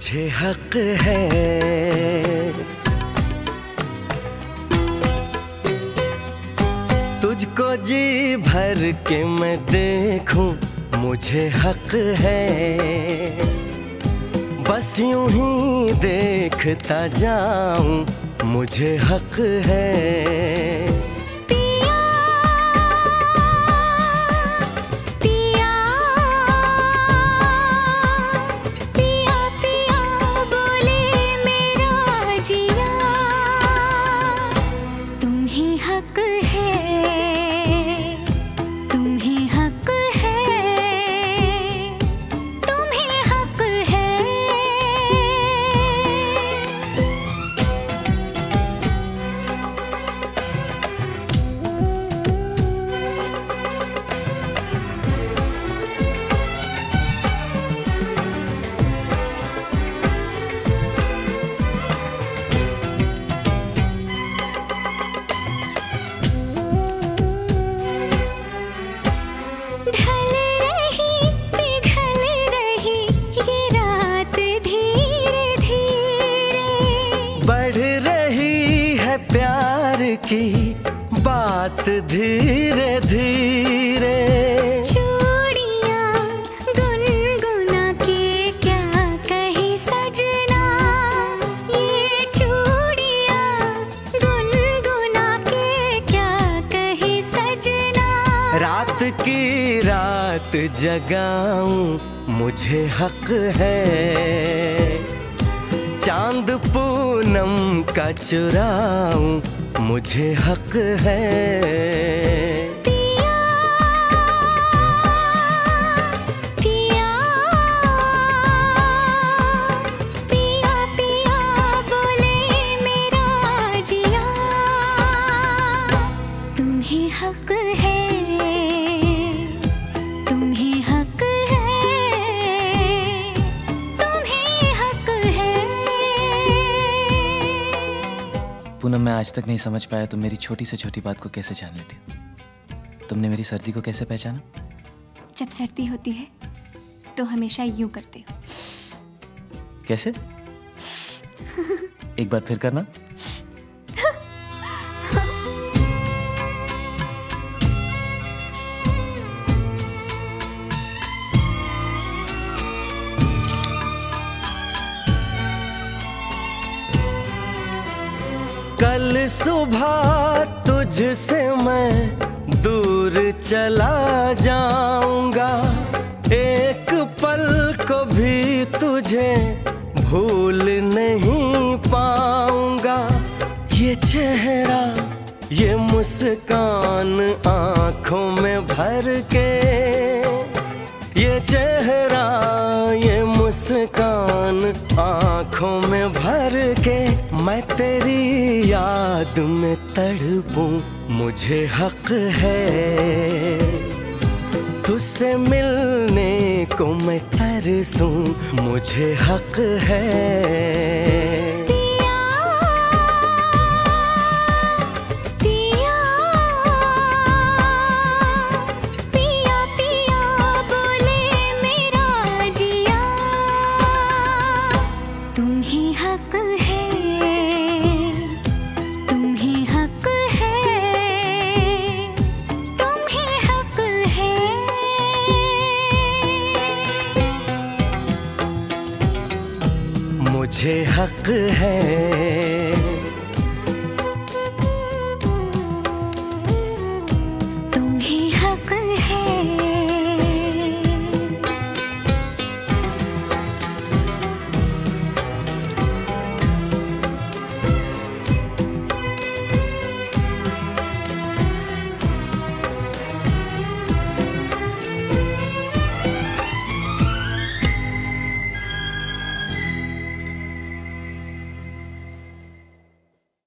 मुझे हक है। तुझको जी भर के मैं देखूँ, मुझे हक है। बस यूँ ही देखता जाऊँ, मुझे हक है। की बात धीरे धीरे। चूड़ियाँ गुनगुना के क्या कही सजना? गुनगुना के क्या कही सजना? रात की रात जगाऊं मुझे हक है। चाँद पूनम का चुराऊं मुझे हक है। हक है। पूनम मैं आज तक नहीं समझ पाया तुम मेरी छोटी से छोटी बात को कैसे जान लेती हो। तुमने मेरी सर्दी को कैसे पहचाना? जब सर्दी होती है तो हमेशा यूँ करते हो। कैसे? एक बार फिर करना। सुबह तुझसे मैं दूर चला जाऊँगा। एक पल को भी तुझे भूल नहीं पाऊँगा। ये चेहरा, ये मुस्कान आँखों में भर के, ये चेहरा मुस्कान आँखों में भर के मैं तेरी याद में तड़पूं, मुझे हक है तुझसे मिलने को मैं तरसूं, मुझे हक है। मुझे हक है।